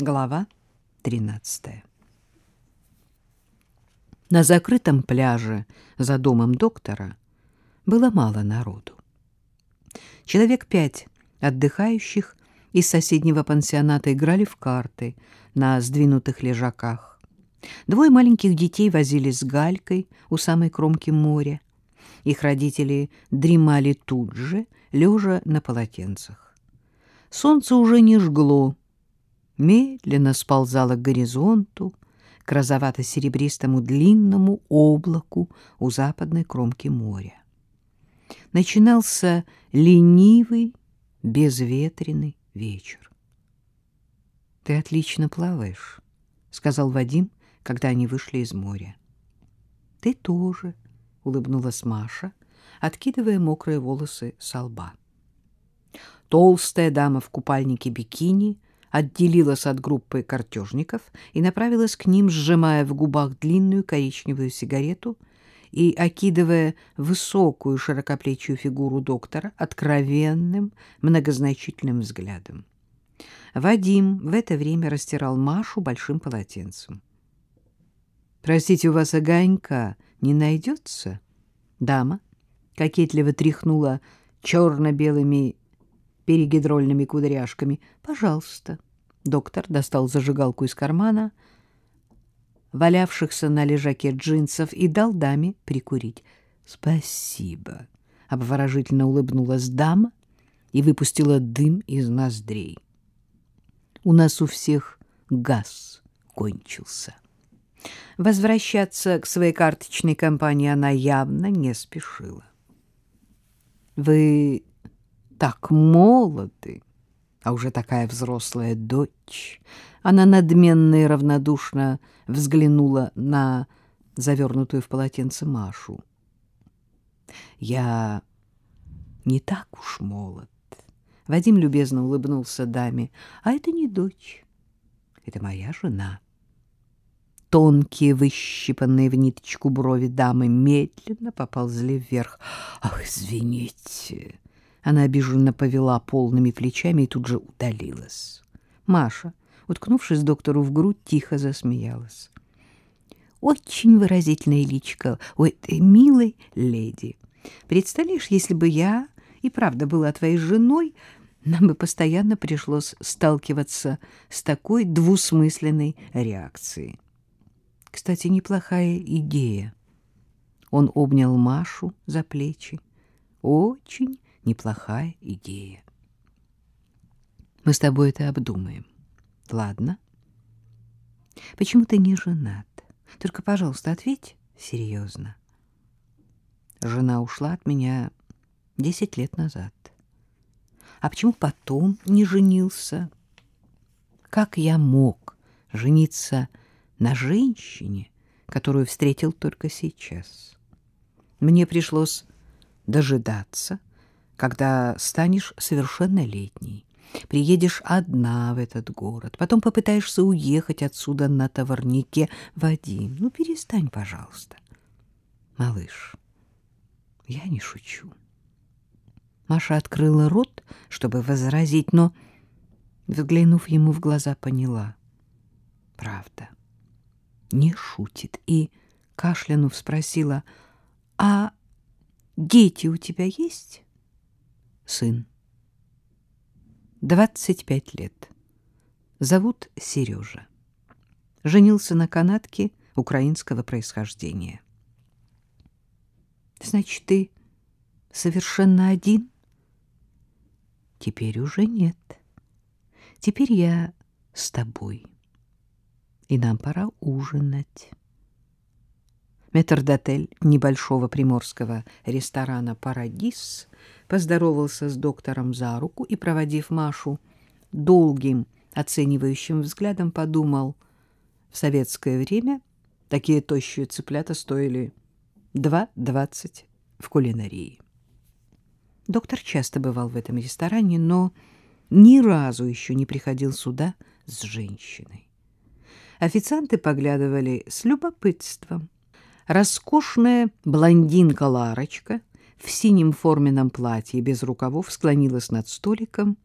Глава 13. На закрытом пляже за домом доктора было мало народу. Человек пять отдыхающих из соседнего пансионата играли в карты на сдвинутых лежаках. Двое маленьких детей возились с галькой у самой кромки моря. Их родители дремали тут же, лежа на полотенцах. Солнце уже не жгло, медленно сползало к горизонту, к розовато-серебристому длинному облаку у западной кромки моря. Начинался ленивый, безветренный вечер. — Ты отлично плаваешь, — сказал Вадим, когда они вышли из моря. — Ты тоже, — улыбнулась Маша, откидывая мокрые волосы со лба. Толстая дама в купальнике бикини отделилась от группы картежников и направилась к ним, сжимая в губах длинную коричневую сигарету и окидывая высокую широкоплечью фигуру доктора откровенным, многозначительным взглядом. Вадим в это время растирал Машу большим полотенцем. — Простите, у вас огонька не найдется? Дама кокетливо тряхнула черно-белыми перегидрольными кудряшками. — Пожалуйста. Доктор достал зажигалку из кармана, валявшихся на лежаке джинсов, и дал даме прикурить. — Спасибо. — обворожительно улыбнулась дама и выпустила дым из ноздрей. — У нас у всех газ кончился. Возвращаться к своей карточной компании она явно не спешила. — Вы так молоды, а уже такая взрослая дочь. Она надменно и равнодушно взглянула на завернутую в полотенце Машу. Я не так уж молод. Вадим любезно улыбнулся даме. А это не дочь, это моя жена. Тонкие, выщипанные в ниточку брови дамы медленно поползли вверх. Ах, извините. Она обиженно повела полными плечами и тут же удалилась. Маша, уткнувшись доктору в грудь, тихо засмеялась. Очень выразительное личико у этой милой леди. Представляешь, если бы я и правда была твоей женой, нам бы постоянно пришлось сталкиваться с такой двусмысленной реакцией. Кстати, неплохая идея. Он обнял Машу за плечи. Очень неплохая идея. Мы с тобой это обдумаем. Ладно? Почему ты не женат? Только, пожалуйста, ответь серьезно. Жена ушла от меня десять лет назад. А почему потом не женился? Как я мог жениться на женщине, которую встретил только сейчас? Мне пришлось дожидаться, когда станешь совершеннолетней. Приедешь одна в этот город, потом попытаешься уехать отсюда на товарнике. Вадим, ну перестань, пожалуйста. Малыш, я не шучу. Маша открыла рот, чтобы возразить, но, взглянув ему в глаза, поняла. Правда, не шутит. И, кашлянув, спросила, а дети у тебя есть? Сын. 25 лет. Зовут Сережа. Женился на канатке украинского происхождения. Значит, ты совершенно один? Теперь уже нет. Теперь я с тобой. И нам пора ужинать. Метрдотель небольшого приморского ресторана «Парадис» поздоровался с доктором за руку и, проводив Машу долгим оценивающим взглядом, подумал, в советское время такие тощие цыплята стоили 2,20 в кулинарии. Доктор часто бывал в этом ресторане, но ни разу еще не приходил сюда с женщиной. Официанты поглядывали с любопытством. Роскошная блондинка Ларочка в синем форменном платье без рукавов склонилась над столиком,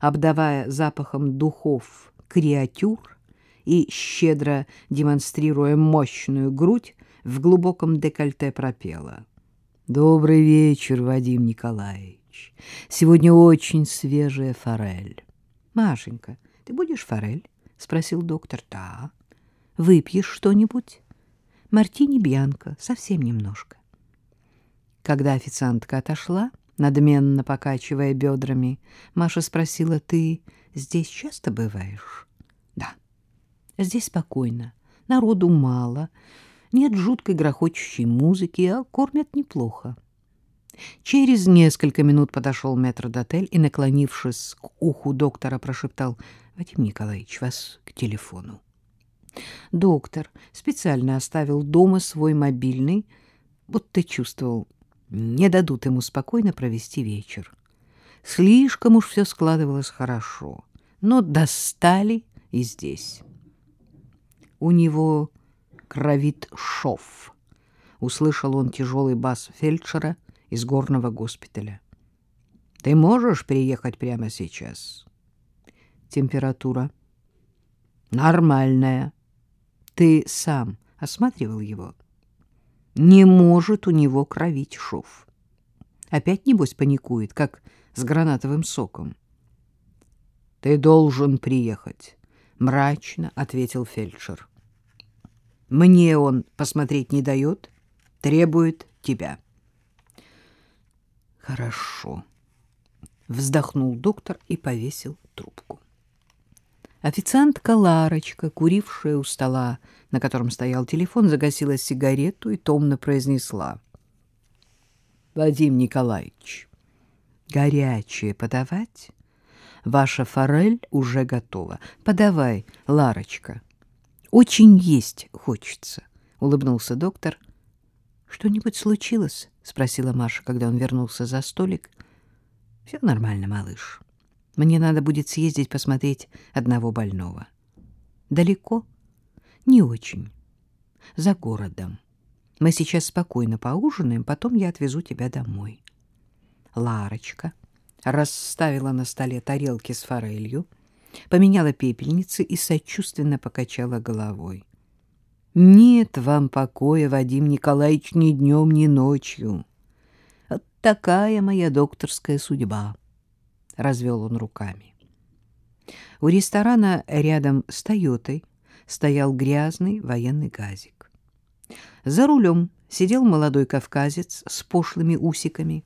обдавая запахом духов креатюр и, щедро демонстрируя мощную грудь, в глубоком декольте пропела. «Добрый вечер, Вадим Николаевич. Сегодня очень свежая форель». «Машенька, ты будешь форель?» — спросил доктор. «Да». «Выпьешь что-нибудь?» «Мартини Бьянко, совсем немножко». Когда официантка отошла, надменно покачивая бедрами, Маша спросила, «Ты здесь часто бываешь?» «Да». «Здесь спокойно, народу мало, нет жуткой грохочущей музыки, а кормят неплохо». Через несколько минут подошел метрдотель и, наклонившись к уху доктора, прошептал, «Вадим Николаевич, вас к телефону». Доктор специально оставил дома свой мобильный, будто чувствовал, не дадут ему спокойно провести вечер. Слишком уж все складывалось хорошо, но достали и здесь. У него кровит шов. Услышал он тяжелый бас фельдшера из горного госпиталя. Ты можешь приехать прямо сейчас? Температура нормальная. Ты сам осматривал его? Не может у него кровить шов. Опять, небось, паникует, как с гранатовым соком. — Ты должен приехать, — мрачно ответил фельдшер. — Мне он посмотреть не дает, требует тебя. — Хорошо, — вздохнул доктор и повесил трубку. Официантка Ларочка, курившая у стола, на котором стоял телефон, загасила сигарету и томно произнесла. — Вадим Николаевич, горячее подавать? Ваша форель уже готова. Подавай, Ларочка. Очень есть хочется, — улыбнулся доктор. — Что-нибудь случилось? — спросила Маша, когда он вернулся за столик. — Все нормально, малыш. — мне надо будет съездить посмотреть одного больного. Далеко? Не очень. За городом. Мы сейчас спокойно поужинаем, потом я отвезу тебя домой. Ларочка расставила на столе тарелки с форелью, поменяла пепельницы и сочувственно покачала головой. Нет вам покоя, Вадим Николаевич, ни днем, ни ночью. Вот такая моя докторская судьба. — развел он руками. У ресторана рядом с «Тойотой» стоял грязный военный газик. За рулем сидел молодой кавказец с пошлыми усиками,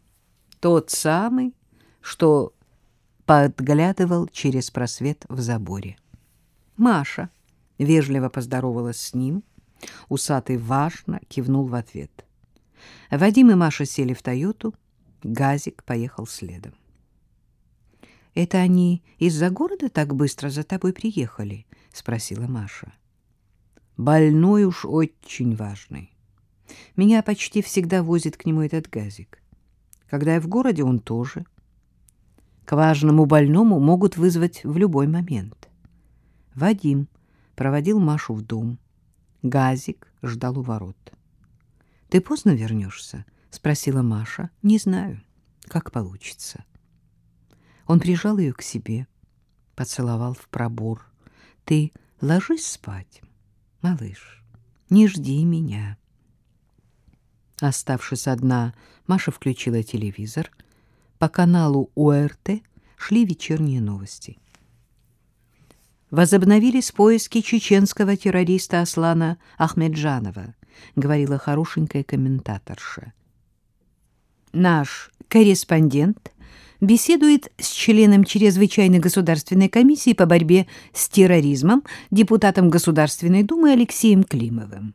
тот самый, что подглядывал через просвет в заборе. Маша вежливо поздоровалась с ним, усатый важно кивнул в ответ. Вадим и Маша сели в «Тойоту», газик поехал следом. Это они из-за города так быстро за тобой приехали? — спросила Маша. — Больной уж очень важный. Меня почти всегда возит к нему этот газик. Когда я в городе, он тоже. К важному больному могут вызвать в любой момент. Вадим проводил Машу в дом. Газик ждал у ворот. — Ты поздно вернешься? — спросила Маша. — Не знаю, как получится. — он прижал ее к себе, поцеловал в пробор. «Ты ложись спать, малыш, не жди меня». Оставшись одна, Маша включила телевизор. По каналу УРТ шли вечерние новости. Возобновились поиски чеченского террориста Аслана Ахмеджанова, говорила хорошенькая комментаторша. Наш корреспондент беседует с членом Чрезвычайной государственной комиссии по борьбе с терроризмом, депутатом Государственной Думы Алексеем Климовым.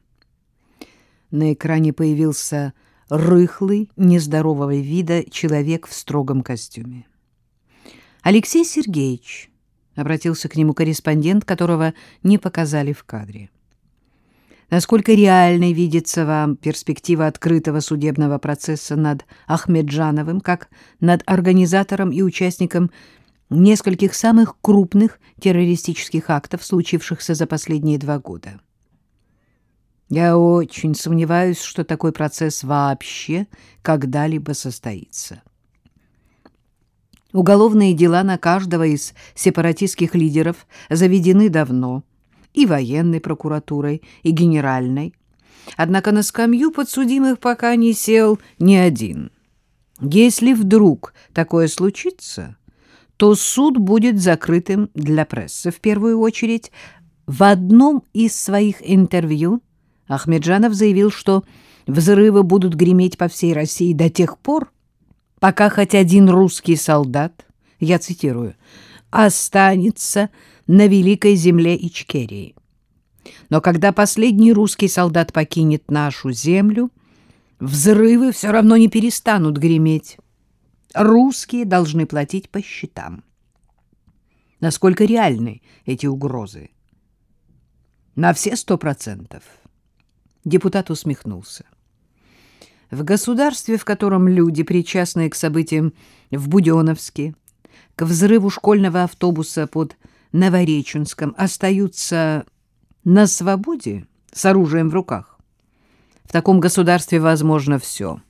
На экране появился рыхлый, нездорового вида человек в строгом костюме. Алексей Сергеевич обратился к нему корреспондент, которого не показали в кадре. Насколько реальной видится вам перспектива открытого судебного процесса над Ахмеджановым, как над организатором и участником нескольких самых крупных террористических актов, случившихся за последние два года? Я очень сомневаюсь, что такой процесс вообще когда-либо состоится. Уголовные дела на каждого из сепаратистских лидеров заведены давно и военной прокуратурой, и генеральной. Однако на скамью подсудимых пока не сел ни один. Если вдруг такое случится, то суд будет закрытым для прессы в первую очередь. В одном из своих интервью Ахмеджанов заявил, что взрывы будут греметь по всей России до тех пор, пока хоть один русский солдат, я цитирую, останется на великой земле Ичкерии. Но когда последний русский солдат покинет нашу землю, взрывы все равно не перестанут греметь. Русские должны платить по счетам. Насколько реальны эти угрозы? На все сто процентов. Депутат усмехнулся. В государстве, в котором люди, причастные к событиям в Буденновске, к взрыву школьного автобуса под Новореченском, остаются на свободе с оружием в руках. В таком государстве возможно все.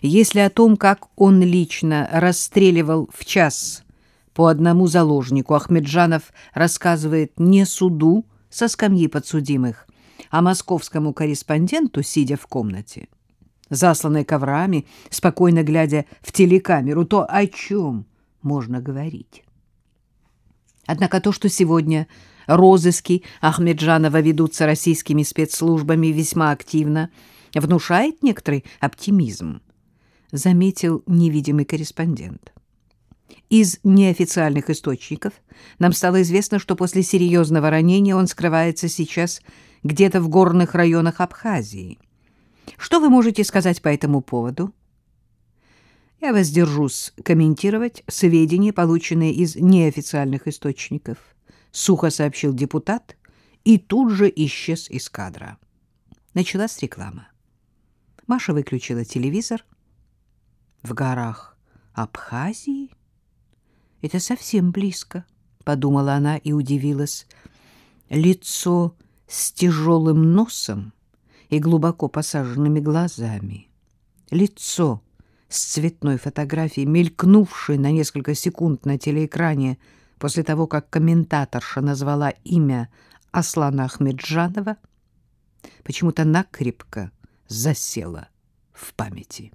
Если о том, как он лично расстреливал в час по одному заложнику, Ахмеджанов рассказывает не суду со скамьи подсудимых, а московскому корреспонденту, сидя в комнате, засланной коврами, спокойно глядя в телекамеру, то о чем можно говорить? Однако то, что сегодня розыски Ахмеджанова ведутся российскими спецслужбами весьма активно, внушает некоторый оптимизм, заметил невидимый корреспондент. Из неофициальных источников нам стало известно, что после серьезного ранения он скрывается сейчас где-то в горных районах Абхазии. Что вы можете сказать по этому поводу? Я воздержусь комментировать сведения, полученные из неофициальных источников, сухо сообщил депутат и тут же исчез из кадра. Началась реклама. Маша выключила телевизор. В горах Абхазии? Это совсем близко, подумала она и удивилась. Лицо с тяжелым носом и глубоко посаженными глазами. Лицо с цветной фотографией, мелькнувшей на несколько секунд на телеэкране после того, как комментаторша назвала имя Аслана Ахмеджанова, почему-то накрепко засела в памяти.